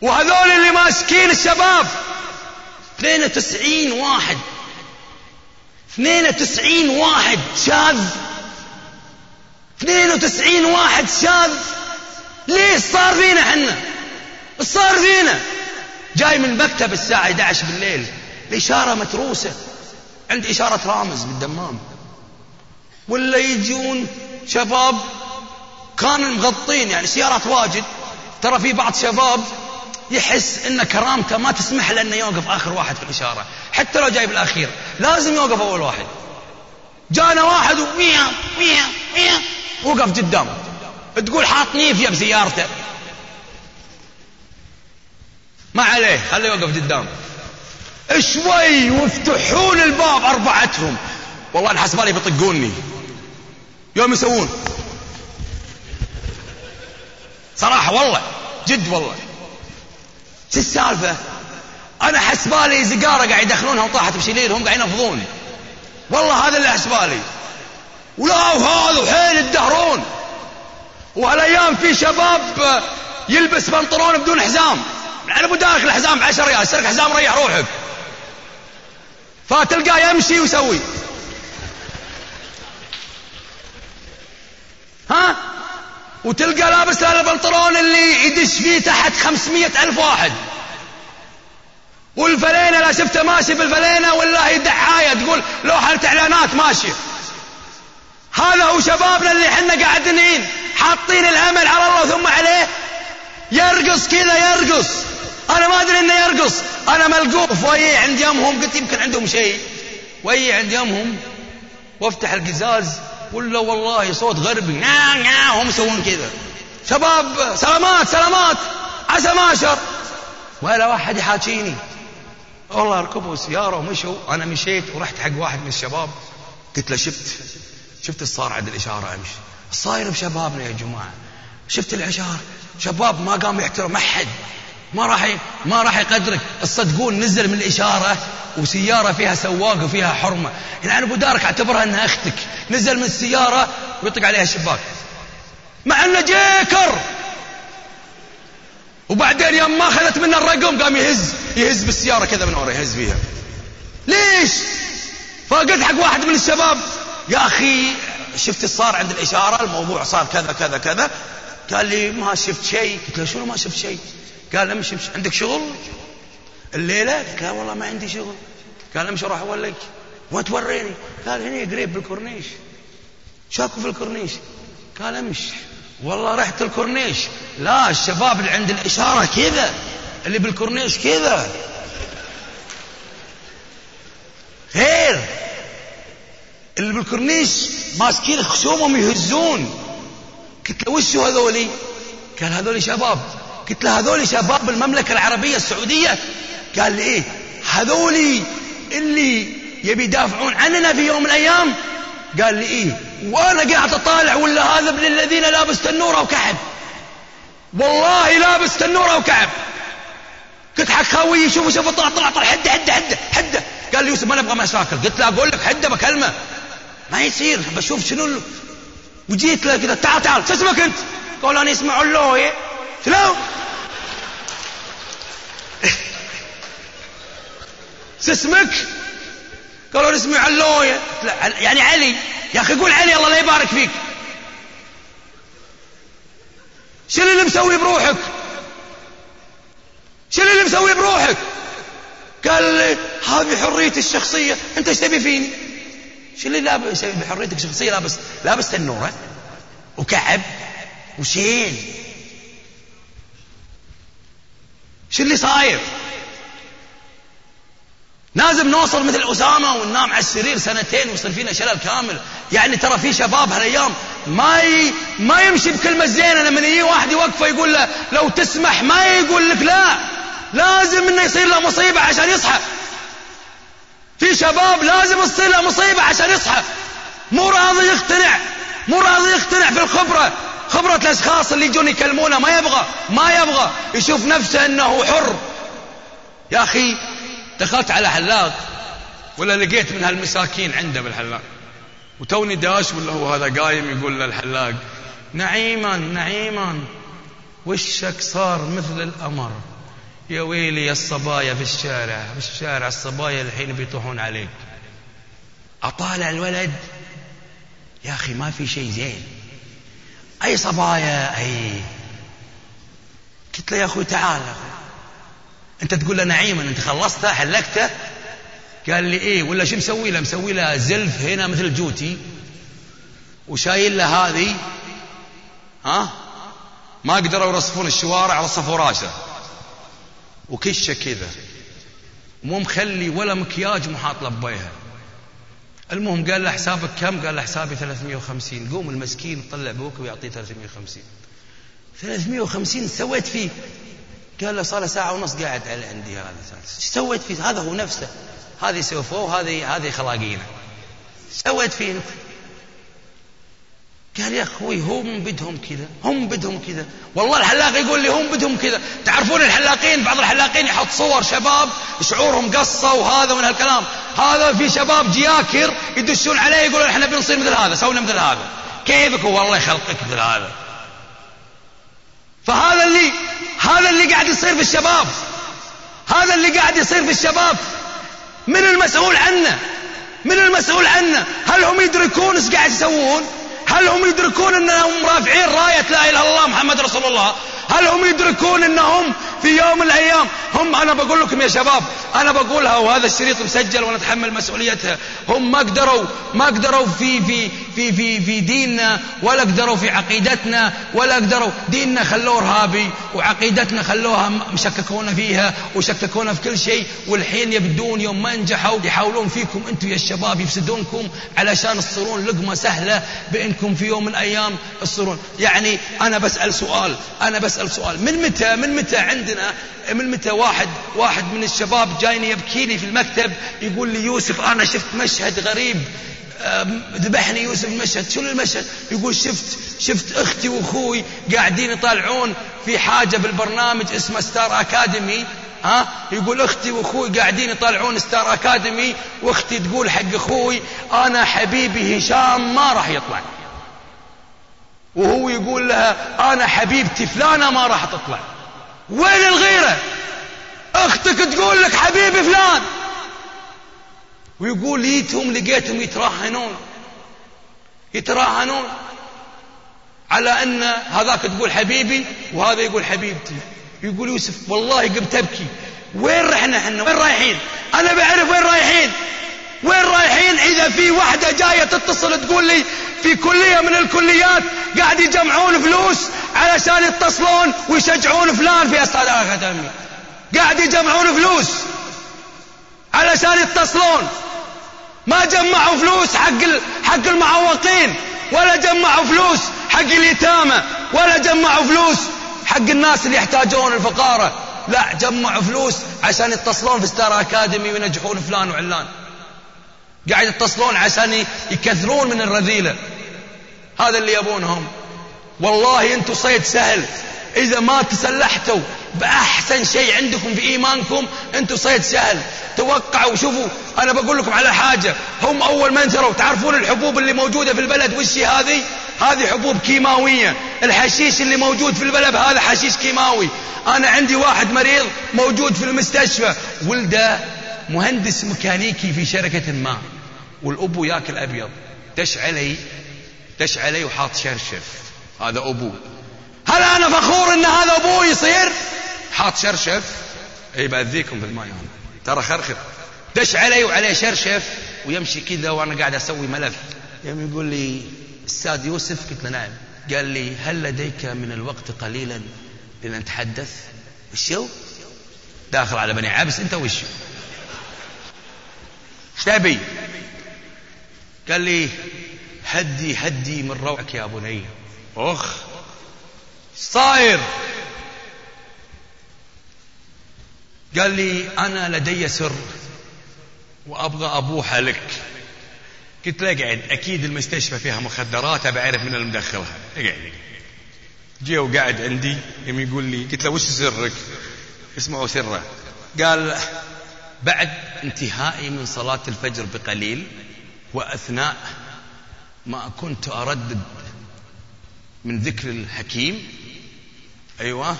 وهذول اللي ماسكين الشباب. 92 واحد. 92 واحد شاذ. 92 واحد شاذ. ليش صار فينا إحنا صار فينا. جاي من مكتب الساعة 11 بالليل. الإشارة متروسة. عند إشارة رامز بالدمام. ولا يجون شباب كانوا مغطين يعني سيارات واجد. ترى في بعض شباب يحس إن كرامته ما تسمح له إنه يوقف آخر واحد في الإشارة. حتى لو جاي بالاخير لازم يوقف أول واحد. جانا واحد وميا ميا ميا وقف قدامه تقول حاط نيفيا بسيارته ما عليه خليه يوقف قدامه شوي ويفتحون الباب أربعتهم. والله أنا حسبالي بيطقوني. يوم يسوون. صراحة والله جد والله. شو السالفة؟ أنا حسبالي زقارة قاعد يدخلونها وطاحت بشليل هم قاعد ينفضوني والله هذا اللي حسبالي. ولا وهذا وحيل يدهرون وهالأيام في شباب يلبس بنطلون بدون حزام. على أبو داخل الحزام ب 10 ريال سرق حزام ريح روحك. فتلقاه يمشي ويسوي. ها؟ وتلقى لابس البنطلون اللي يدش فيه تحت خمسمية ألف واحد. والفلينة لا شفته ماشي بالفلينة ولا هي دعاية تقول لوحة إعلانات ماشية هذا هو شبابنا اللي حنا قاعدين حاطين الأمل على الله ثم عليه. يرقص كذا يرقص. أنا ما أدري إنه يرقص. أنا ملقوف. ويي عند يمهم قلت يمكن عندهم شيء. ويي عند يمهم وافتح القزاز. ولا والله صوت غربي. نا نا. هم يسوون كذا. شباب سلامات سلامات. عسى ماشر ولا واحد يحاكيني. والله ركبوا سيارة ومشوا. أنا مشيت ورحت حق واحد من الشباب. قلت له شفت. شفت الصار عند الإشارة أمشي صاير بشبابنا يا جماعة. شفت الإشارة؟ شباب ما قام يحترم ما حد ما راح ما راح يقدرك. تصدقون نزل من الإشارة وسيارة فيها سواق وفيها حرمة. يعني أنا أبو دارك أعتبرها أنها أختك. نزل من السيارة ويطق عليها الشباك. مع أنه جيكر. وبعدين يوم ما أخذت منه الرقم قام يهز يهز بالسيارة كذا من ورا يهز فيها. ليش؟ فقلت حق واحد من الشباب يا أخي شفت صار عند الإشارة الموضوع صار كذا كذا كذا. قال لي ما شفت شيء. قلت له شنو ما شفت شيء؟ قال امشي امشي عندك شغل؟ الليلة؟ قال والله ما عندي شغل. قال امشي روح اولك وين توريني قال هنا قريب بالكورنيش. شاكو في الكورنيش. قال امشي والله رحت الكورنيش. لا الشباب اللي عند الإشارة كذا. اللي بالكورنيش كذا. غير. اللي بالكورنيش ماسكين خشومهم يهزون. قلت له وشو هذولي؟ قال هذولي شباب. قلت له هذولي شباب المملكة العربية السعودية. قال لي إيه هذولي اللي يبي يدافعون عننا في يوم من الأيام. قال لي إيه وأنا قاعد أطالع ولا هذا ابن الذين لابس تنوره وكعب والله لابس تنوره وكعب قلت حق خوي شوف شوف طلع طلع طلع حده حده حده حده قال لي يوسف ما نبغى مشاكل. قلت له أقول لك حده بكلمة. ما يصير بشوف شنو وجيت له كذا تعال تعال شو اسمك أنت؟ قال أنا اسمي علوي شنو؟ شو اسمك؟ قالوا اسمي علوية يعني علي. يا أخي قول علي الله لا يبارك فيك. شو اللي مسوي بروحك؟ شو اللي مسوي بروحك؟ قال لي هذه حريتي الشخصية أنت إيش تبي فيني؟ شو اللي لابس؟ بحريتك الشخصية لابس لابس تنورة وكعب وشيل شو اللي صاير؟ لازم نوصل مثل أسامة وننام على السرير سنتين ويصير فينا شلل كامل. يعني ترى في شباب هالأيام ما ي... ما يمشي بكلمة زينة. لما يجي واحد يوقفه يقول له لو تسمح ما يقول لك لا. لازم إنه يصير له مصيبة عشان يصحى. في شباب لازم تصير له مصيبة عشان يصحى. مو راضي يقتنع. مو راضي يقتنع في الخبرة خبرة الأشخاص اللي يجون يكلمونه ما يبغى. ما يبغى. يشوف نفسه أنه حر. يا أخي دخلت على حلاق ولا لقيت من هالمساكين عنده بالحلاق. وتوني داش ولا هو هذا قايم يقول للحلاق نعيما نعيما وشك صار مثل الأمر يا ويلي يا الصبايا في الشارع في الشارع الصبايا الحين بيطوحون عليك. أطالع الولد؟ يا أخي ما في شيء زين. أي صبايا؟ أي. قلت له يا أخوي تعال. يا أخوي أنت تقول له نعيما أنت خلصته حلقته؟ قال لي إيه ولا شو مسوي له؟ مسوي له زلف هنا مثل جوتي. وشايل له هذه. ها؟ ما قدروا يرصفون الشوارع رصفوا راسه. وكشة كذا. مو مخلي ولا مكياج محاط لبيها. المهم قال له حسابك كم؟ قال له حسابي 350 قوم المسكين طلع بوك ويعطيه 350 350 سويت فيه؟ قال له صار له ساعة ونص قاعد على عندي هذا إيش سويت فيه؟ هذا هو نفسه. هذه سوفوه وهذه هذه خلاقينه. سويت فيه؟ قال يا أخوي هم بدهم كذا هم بدهم كذا. والله الحلاق يقول لي هم بدهم كذا. تعرفون الحلاقين؟ بعض الحلاقين يحط صور شباب شعورهم قصة وهذا من هالكلام. هذا في شباب جياكر يدشون عليه يقولون إحنا بنصير مثل هذا سوينا مثل هذا. كيفك؟ والله يخلقك مثل هذا. فهذا اللي هذا اللي قاعد يصير في الشباب. هذا اللي قاعد يصير في الشباب. من المسؤول عنه؟ من المسؤول عنه؟ هل هم يدركون إيش قاعد يسوون؟ هل هم يدركون أنهم رافعين راية لا إله إلا الله محمد رسول الله؟ هل هم يدركون أنهم في يوم من الأيام. هم أنا بقول لكم يا شباب أنا بقولها وهذا الشريط مسجل وأنا اتحمل مسؤوليتها. هم ما قدروا ما قدروا في في في في في ديننا ولا قدروا في عقيدتنا ولا قدروا. ديننا خلوه ارهابي وعقيدتنا خلوها مشككونا فيها وشككونا في كل شيء. والحين يبدون يوم ما نجحوا يحاولون فيكم أنتم يا الشباب يفسدونكم علشان تصيرون لقمة سهلة بأنكم في يوم من الأيام تصيرون يعني أنا بسأل سؤال أنا بسأل سؤال. من متى من متى عندنا من متى واحد واحد من الشباب جايني يبكيني في المكتب يقول لي يوسف أنا شفت مشهد غريب. ذبحني يوسف المشهد. شنو المشهد؟ يقول شفت شفت أختي وأخوي قاعدين يطالعون في حاجة بالبرنامج اسمه ستار اكاديمي ها؟ يقول أختي وأخوي قاعدين يطالعون ستار اكاديمي وأختي تقول حق أخوي أنا حبيبي هشام ما راح يطلع. وهو يقول لها أنا حبيبتي فلانة ما راح تطلع. وين الغيرة؟ أختك تقول لك حبيبي فلان. ويقول جيتهم لقيتهم يتراهنون يتراهنون على أن هذاك تقول حبيبي وهذا يقول حبيبتي. يقول يوسف والله قمت أبكي. وين رحنا إحنا؟ وين رايحين؟ أنا بعرف وين رايحين. وين رايحين؟ إذا في واحدة جاية تتصل تقول لي في كلية من الكليات قاعد يجمعون فلوس علشان يتصلون ويشجعون فلان في أستاذ أكاديمي. قاعد يجمعون فلوس علشان يتصلون. ما جمعوا فلوس حق حق المعوقين ولا جمعوا فلوس حق اليتامى ولا جمعوا فلوس حق الناس اللي يحتاجون الفقارة. لا جمعوا فلوس عشان يتصلون في ستار أكاديمي وينجحون فلان وعلان. قاعد يتصلون عشان يكثرون من الرذيلة. هذا اللي يبونهم. والله أنتم صيد سهل. إذا ما تسلحتوا بأحسن شيء عندكم في إيمانكم أنتم صيد سهل. توقعوا شوفوا أنا بقول لكم على حاجة. هم أول ما انتروا تعرفون الحبوب اللي موجودة في البلد وش هذه؟ هذه حبوب كيماوية. الحشيش اللي موجود في البلد هذا حشيش كيماوي. أنا عندي واحد مريض موجود في المستشفى. ولده مهندس ميكانيكي في شركة ما. والابو ياكل ابيض دش علي دش علي وحاط شرشف. هذا أبوه. هل أنا فخور إن هذا أبوه يصير؟ حاط شرشف. إي بأذيكم في الماء. أنا ترى خرخر. دش علي وعليه شرشف ويمشي كذا وأنا قاعد أسوي ملف. يوم يقول لي أستاذ يوسف؟ قلت له نعم. قال لي هل لديك من الوقت قليلا لنتحدث؟ وشو داخل على بني عبس أنت وشو إيش تبي؟ قال لي هدي هدي من روعك يا بني أخ صاير؟ قال لي أنا لدي سر وأبغى ابوحه لك. قلت له اقعد أكيد المستشفى فيها مخدرات بعرف من اللي مدخلها اقعد. جي وقعد عندي يوم يقول لي قلت له وش سرك؟ اسمعوا سره. قال بعد انتهائي من صلاة الفجر بقليل وأثناء ما كنت أردد من ذكر الحكيم أيوة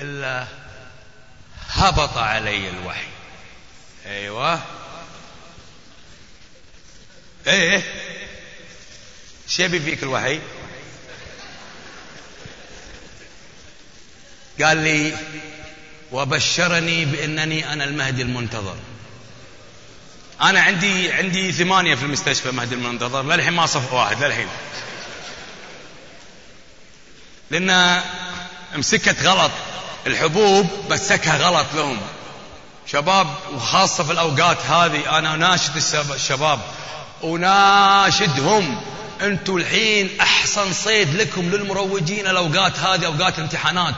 إلا هبط علي الوحي. أيوة. إيه شبي فيك الوحي؟ قال لي وبشرني بأنني أنا المهدي المنتظر. أنا عندي عندي ثمانية في المستشفى مهدي المنتظر للحين ما صف واحد للحين. لأن مسكت غلط الحبوب مسكها غلط لهم. شباب وخاصة في الأوقات هذه أنا ناشد الشب- الشباب وناشدهم أنتوا الحين أحسن صيد لكم للمروجين الأوقات هذه أوقات امتحانات.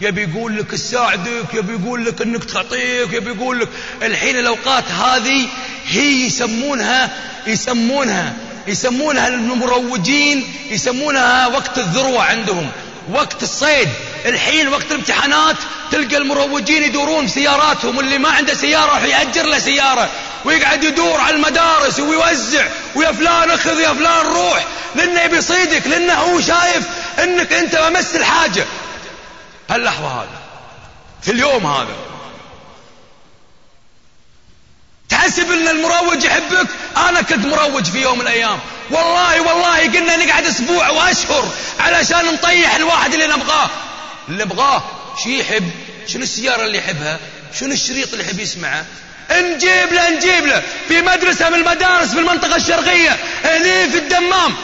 يبي يقول لك تساعدك يبي يقول لك انك تعطيك يبي يقول لك الحين الاوقات هذه هي يسمونها يسمونها يسمونها المروجين يسمونها وقت الذروة عندهم وقت الصيد. الحين وقت الامتحانات تلقى المروجين يدورون بسياراتهم واللي ما عنده سيارة راح يأجر له سيارة. ويقعد يدور على المدارس ويوزع ويا فلان أخذ يا فلان روح لأنه يبي يصيدك لأنه هو شايف إنك أنت ممثل حاجة هاللحظة هذا في اليوم هذا. تحسب إن المروج يحبك؟ أنا كنت مروج في يوم من الأيام. والله والله قلنا نقعد أسبوع وأشهر علشان نطيح الواحد اللي نبغاه. اللي نبغاه شو يحب؟ شنو السيارة اللي يحبها؟ شنو الشريط اللي يحب يسمعه؟ نجيب له نجيب له. في مدرسة من المدارس في المنطقة الشرقية هني في الدمام.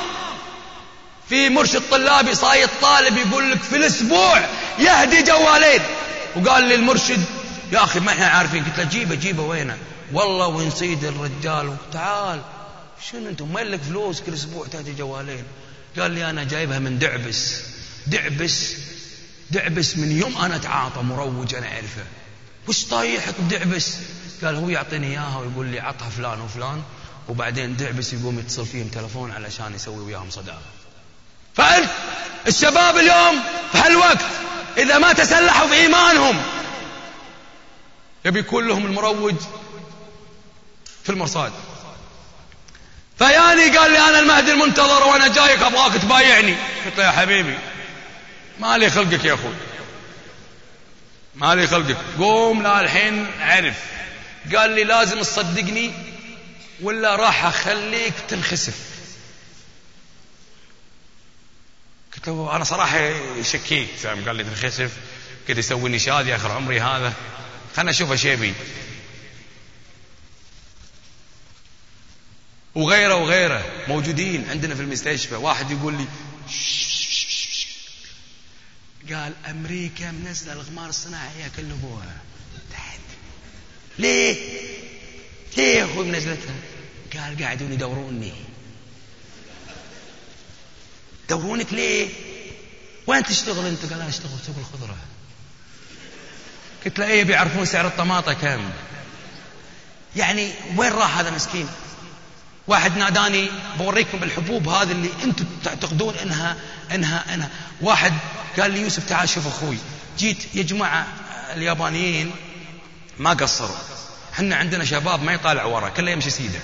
في مرشد طلابي صايد طالب يقول لك في الأسبوع يهدي جوالين. وقال لي المرشد يا أخي ما إحنا عارفين. قلت له جيبه جيبه وينه؟ والله ونصيد الرجال. تعال شنو أنتم؟ وين لك فلوس كل أسبوع تهدي جوالين؟ قال لي أنا جايبها من دعبس. دعبس دعبس من يوم أنا أتعاطى مروج أنا أعرفه. وش طايحك بدعبس؟ قال هو يعطيني إياها ويقول لي عطها فلان وفلان وبعدين دعبس يقوم يتصل فيهم تلفون علشان يسوي وياهم صداقة. فأنت الشباب اليوم في هالوقت إذا ما تسلحوا في إيمانهم يبي يكون لهم المروج في المرصاد. فياني قال لي أنا المهدي المنتظر وأنا جايك أبغاك تبايعني. قلت له يا حبيبي ما لي خلقك يا أخوي. ما لي خلقك. قوم لا الحين عرف. قال لي لازم تصدقني ولا راح أخليك تنخسف. قلت له أنا صراحة شكيت. قال لي تنخسف. كده يسوي شادي آخر عمري هذا. خلنا أشوف إيش يبي. وغيره وغيره موجودين عندنا في المستشفى. واحد يقول لي قال أمريكا منزلة الغمار الصناعي يأكل ابوها تحت ليه؟ ليه يا أخوي منزلتها؟ قال قاعدون يدوروني. دورونك ليه؟ وين تشتغل أنت؟ قال أنا أشتغل سوق الخضرة. قلت له إيه بيعرفون سعر الطماطة كم؟ يعني وين راح هذا مسكين؟ واحد ناداني بوريكم الحبوب هذه اللي أنتم تعتقدون انها انها إنها. واحد قال لي يوسف تعال شوف أخوي. جيت يا جماعة اليابانيين ما قصروا. إحنا عندنا شباب ما يطالع ورا كله يمشي سيده.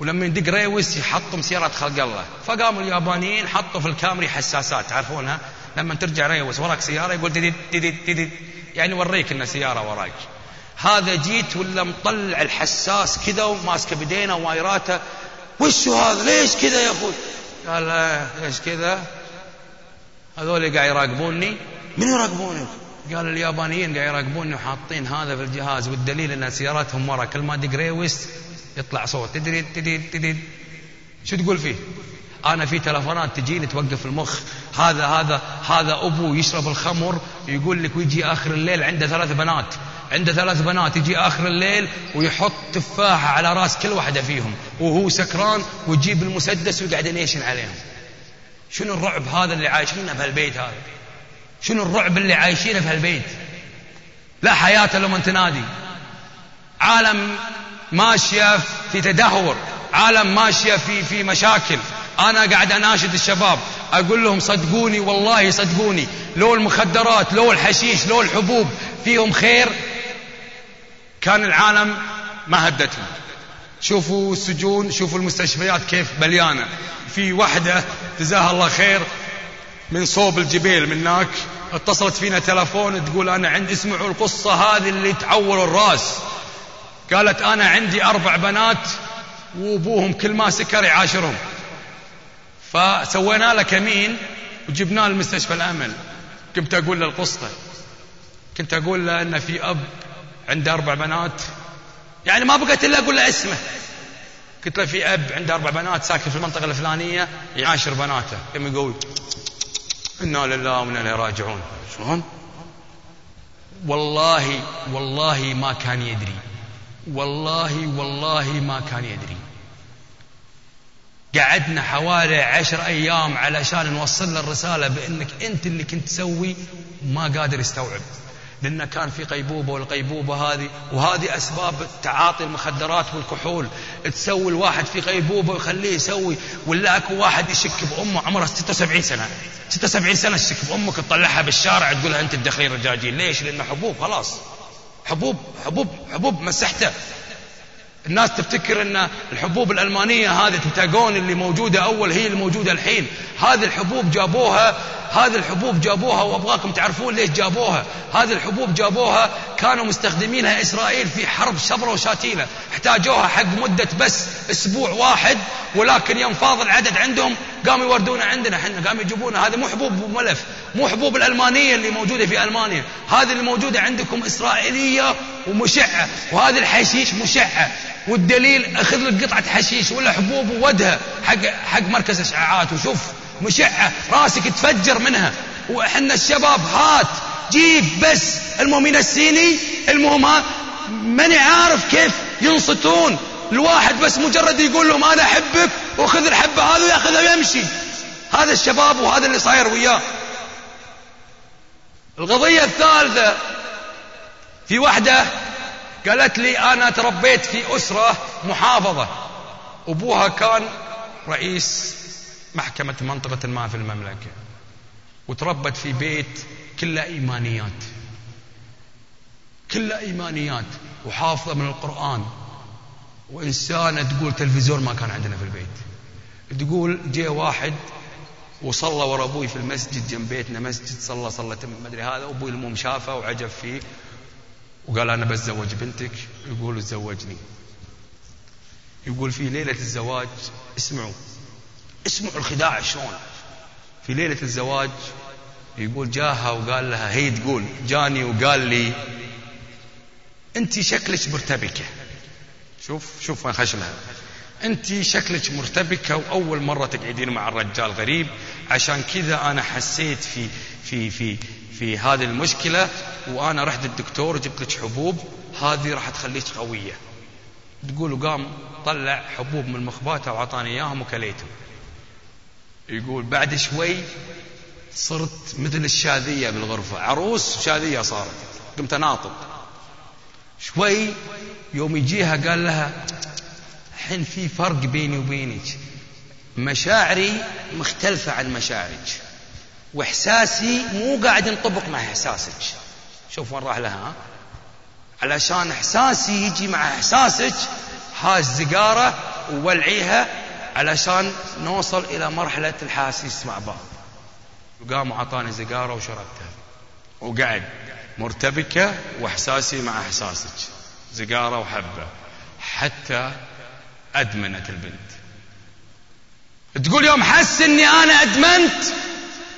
ولما يدق ريوس يحطم سيارات خلق الله. فقاموا اليابانيين حطوا في الكامري حساسات تعرفونها؟ لما ترجع ريوس وراك سيارة يقول تدد تدد تدد. يعني يوريك إن سيارة وراك. هذا جيت ولا مطلع الحساس كذا وماسكه بدينه وايراته وش هذا؟ ليش كذا يا أخوي؟ قال ليش كذا؟ هذول قاعد يراقبوني. من يراقبونك؟ قال اليابانيين قاعد يراقبوني وحاطين هذا في الجهاز والدليل إن سياراتهم ورا. كل ما دق ريوس يطلع صوت. تدري تدري تدري شو تقول فيه؟ أنا في تلفونات تجيني توقف المخ. هذا هذا هذا ابو يشرب الخمر يقول لك ويجي آخر الليل عنده ثلاث بنات. عنده ثلاث بنات يجي آخر الليل ويحط تفاحة على راس كل واحدة فيهم. وهو سكران ويجيب المسدس ويقعد ينيشن عليهم. شنو الرعب هذا اللي عايشينه في هالبيت هذا؟ شنو الرعب اللي عايشينه في هالبيت؟ لا حياة لما تنادي عالم ماشية في تدهور عالم ماشية في في مشاكل. أنا قاعد أناشد الشباب أقول لهم صدقوني والله صدقوني. لو المخدرات لو الحشيش لو الحبوب فيهم خير كان العالم ما هدتهم. شوفوا السجون شوفوا المستشفيات كيف مليانه في وحدة جزاها الله خير من صوب الجبيل من هناك اتصلت فينا تلفون تقول أنا عندي اسمعوا القصة هذه اللي تعوروا الرأس. قالت أنا عندي أربع بنات وأبوهم كل ما سكر يعاشرهم. فسوينا له كمين وجبناه لمستشفى الأمل. كنت أقول له القصة. كنت أقول له أن في أب عنده أربع بنات. يعني ما بقيت إلا أقول له اسمه. قلت له في أب عنده أربع بنات ساكن في المنطقة الفلانية يعاشر بناته. كم يقول إنا لله وإنا إليه راجعون. شلون؟ والله والله ما كان يدري. والله والله ما كان يدري. قعدنا حوالي عشر أيام علشان نوصل له الرسالة بأنك أنت اللي كنت تسوي ما قادر يستوعب. لأنه كان في غيبوبة والغيبوبة هذه وهذه أسباب تعاطي المخدرات والكحول. تسوي الواحد في غيبوبة ويخليه يسوي ولا أكو واحد يشك بأمه عمره 76 سنة. 76 سنة تشك بأمك تطلعها بالشارع تقولها أنت الدخيل رجاجيل ليش؟ لأنه حبوب خلاص. حبوب حبوب حبوب مسحته. الناس تفتكر أن الحبوب الألمانية هذه تتاجون اللي موجودة أول هي الموجوده الحين. هذه الحبوب جابوها هذه الحبوب جابوها وأبغاكم تعرفون ليش جابوها. هذه الحبوب جابوها كانوا مستخدمينها إسرائيل في حرب شبرا وشاتيله احتاجوها حق مدة بس أسبوع واحد ولكن يوم فاض العدد عندهم قاموا يوردونها عندنا إحنا قاموا يجيبونها. هذه مو حبوب ملف مو حبوب الألمانية اللي موجودة في ألمانيا. هذه اللي موجودة عندكم إسرائيلية ومشعة وهذه الحشيش مشعة. والدليل أخذ لك قطعة حشيش ولا حبوب وودها حق حق مركز أشعاعات. وشوف مشعة راسك تفجر منها. وإحنا الشباب هات جيب بس المهم ينسيني المهم ماني عارف كيف ينصتون. الواحد بس مجرد يقول لهم أنا أحبك وخذ الحبة هذه ويأخذها ويمشي. هذا الشباب وهذا اللي صاير وياه. القضية الثالثة في وحده قالت لي أنا تربيت في أسرة محافظة. أبوها كان رئيس محكمة منطقة ما في المملكة. وتربت في بيت كله إيمانيات. كله إيمانيات وحافظة من القرآن. وإنسانة تقول تلفزيون ما كان عندنا في البيت. تقول جاء واحد وصلى ورا أبوي في المسجد جنب بيتنا مسجد صلى صلى ما أدري هذا. أبوي المهم شافه وعجب فيه وقال أنا بتزوج بنتك. يقول تزوجني يقول في ليلة الزواج اسمعوا اسمعوا الخداع شلون؟ في ليلة الزواج يقول جاها وقال لها هي تقول جاني وقال لي انت شكلك مرتبكة. شوف شوف وين خشمها. انت شكلك مرتبكة وأول مرة تقعدين مع الرجال غريب. عشان كذا أنا حسيت في في في في هذه المشكلة وأنا رحت الدكتور وجبت لك حبوب هذه راح تخليك قوية. تقول وقام طلع حبوب من مخباته وعطاني إياهم وكليتهم يقول بعد شوي صرت مثل الشاذية بالغرفة. عروس شاذية صارت. قمت أناطط شوي يوم يجيها قال لها الحين في فرق بيني وبينك. مشاعري مختلفة عن مشاعرك. وإحساسي مو قاعد ينطبق مع إحساسك. شوف وين راح لها علشان إحساسي يجي مع إحساسك هاي الزقاره وولعيها علشان نوصل إلى مرحلة الحاسيس مع بعض. وقام وعطاني زقاره وشربتها. وقعد مرتبكة وإحساسي مع إحساسك. زقاره وحبة. حتى أدمنت البنت. تقول يوم حس إني أنا أدمنت؟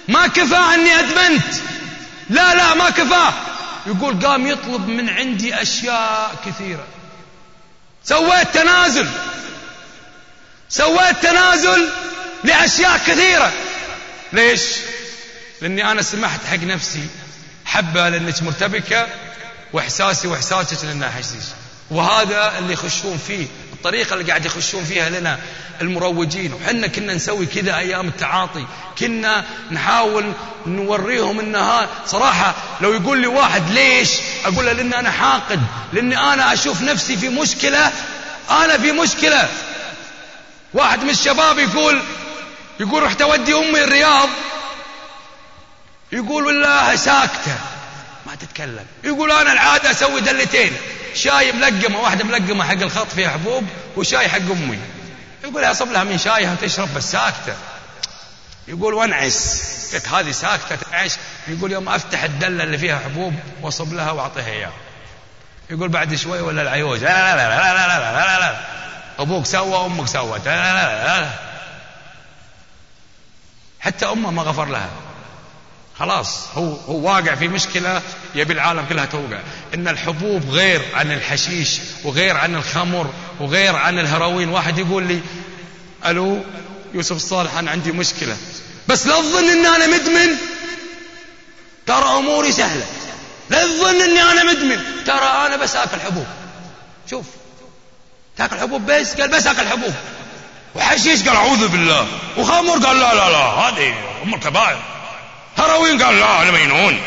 ما كفى أني أدمنت. لا لا ما كفاه يقول قام يطلب من عندي أشياء كثيرة. سويت تنازل. سويت تنازل لأشياء كثيرة. ليش؟ لأني أنا سمحت حق نفسي حبة لأنك مرتبكة وإحساسي وإحساسك لأنها حسيس وهذا اللي يخشون فيه الطريقة اللي قاعد يخشون فيها لنا المروجين. وحنا كنا نسوي كذا أيام التعاطي. كنا نحاول نوريهم إنها صراحة لو يقول لي واحد ليش؟ أقول له لأن أنا حاقد. لأني أنا أشوف نفسي في مشكلة أنا في مشكلة. واحد من الشباب يقول يقول رحت أودي أمي الرياض. يقول والله ساكتة ما تتكلم يقول أنا العادة أسوي دلتين شاي ملقمة واحدة ملقمة حق الخط فيها حبوب وشاي حق أمي يقول أصب لها من شايها تشرب بس ساكتة يقول وانعس قلت هذه ساكتة تنعس يقول يوم أفتح الدلة اللي فيها حبوب واصب لها وأعطيها إياه يقول بعد شوي ولا العيوز لا لا لا لا لا لا لا لا. أبوك سوى أمك سوت لا لا, لا, لا. حتى أمه ما غفر لها خلاص هو هو واقع في مشكلة يبي العالم كلها توقع. إن الحبوب غير عن الحشيش وغير عن الخمر وغير عن الهروين واحد يقول لي ألو يوسف الصالح أنا عندي مشكلة. بس لا تظن ان أنا مدمن. ترى أموري سهلة. لا تظن إني أنا مدمن. ترى أنا بس آكل حبوب. شوف تاكل حبوب بس؟ قال بس آكل حبوب. وحشيش؟ قال أعوذ بالله. وخمر؟ قال لا لا لا هذه ام الكبائر هروين قال لا أنا مجنون.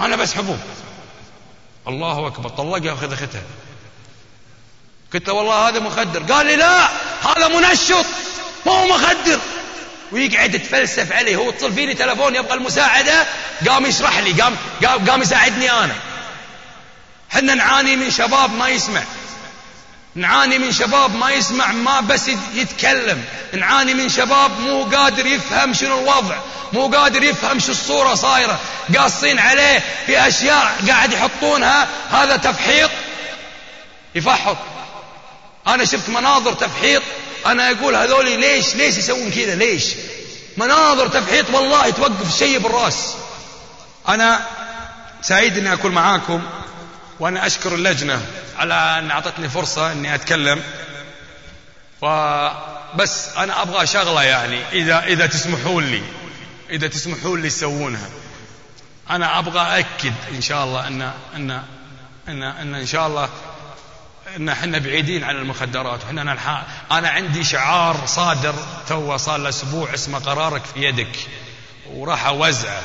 أنا بس حبوب. الله أكبر طلقها واخذ اختها قلت له والله هذا مخدر. قال لي لا هذا منشط ما هو مخدر. ويقعد يتفلسف عليه هو اتصل فيني تلفون يبغى المساعدة قام يشرح لي قام قام, قام يساعدني أنا. حنا نعاني من شباب ما يسمع. نعاني من شباب ما يسمع ما بس يتكلم. نعاني من شباب مو قادر يفهم شنو الوضع مو قادر يفهم شو الصورة صايرة. قاصين عليه في أشياء قاعد يحطونها هذا تفحيط. يفحط. أنا شفت مناظر تفحيط. أنا أقول هذولي ليش ليش يسوون كذا؟ ليش؟ مناظر تفحيط والله توقف الشيء بالرأس. أنا سعيد أني أكون معاكم وأنا أشكر اللجنة على أن أعطتني فرصة أني أتكلم. فبس أنا أبغى شغلة يعني إذا إذا تسمحون لي إذا تسمحون لي تسوونها أنا أبغى أكد إن شاء الله أن أن أن أن إن شاء الله إن إحنا بعيدين عن المخدرات وحنا نلحق أنا عندي شعار صادر تو صار له أسبوع اسمه قرارك في يدك وراح أوزعه.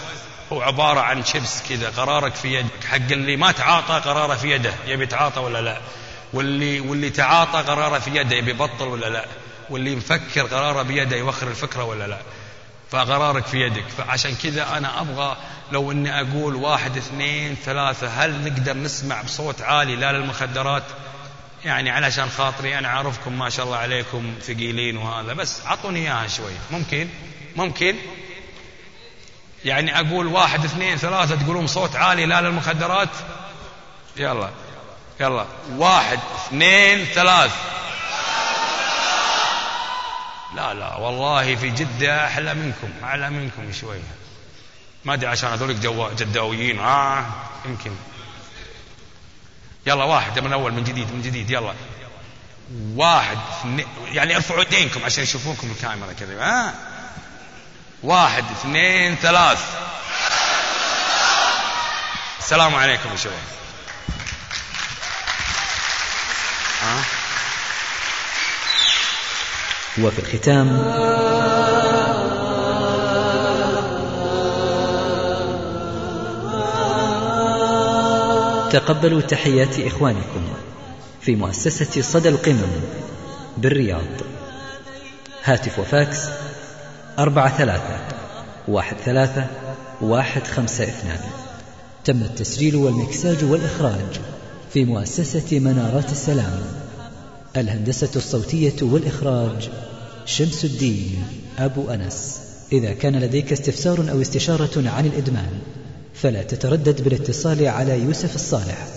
هو عبارة عن شيبس كذا قرارك في يدك. حق اللي ما تعاطى قراره في يده يبي يتعاطى ولا لا؟ واللي واللي تعاطى قراره في يده يبي يبطل ولا لا؟ واللي مفكر قراره بيده يوخر الفكرة ولا لا؟ فقرارك في يدك. فعشان كذا أنا أبغى لو أني أقول واحد اثنين ثلاثة هل نقدر نسمع بصوت عالي لا للمخدرات؟ يعني علشان خاطري أنا عارفكم ما شاء الله عليكم ثقيلين وهذا بس عطوني إياها شوي. ممكن؟ ممكن؟ يعني أقول واحد اثنين ثلاثة تقولون صوت عالي لا للمخدرات؟ يلا يلا. واحد اثنين ثلاث. لا لا والله في جدة أحلى منكم أعلى منكم شوي. ما أدري عشان هذولك جداويين. آه يمكن. يلا واحد من أول من جديد من جديد. يلا. واحد يعني ارفعوا يدينكم عشان يشوفونكم الكاميرا كذا. ها واحد اثنين ثلاث. السلام عليكم يا شباب. وفي الختام. تقبلوا تحيات إخوانكم في مؤسسة صدى القمم بالرياض. هاتف وفاكس أربعة ثلاثة واحد ثلاثة واحد خمسة اثنان. تم التسجيل والمكساج والإخراج في مؤسسة منارات السلام. الهندسة الصوتية والإخراج شمس الدين أبو أنس. إذا كان لديك استفسار أو استشارة عن الإدمان فلا تتردد بالاتصال على يوسف الصالح.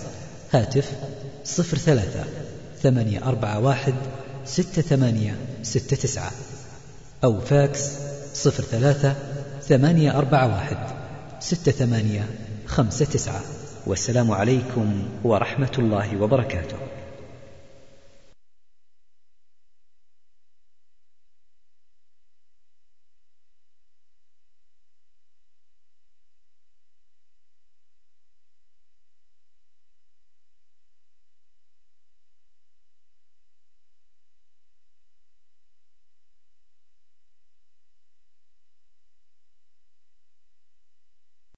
هاتف صفر ثلاثة ثمانية أربعة واحد ستة ثمانية ستة تسعة. أو فاكس صفر ثلاثة ثمانية أربعة واحد ستة ثمانية خمسة تسعة. والسلام عليكم ورحمة الله وبركاته.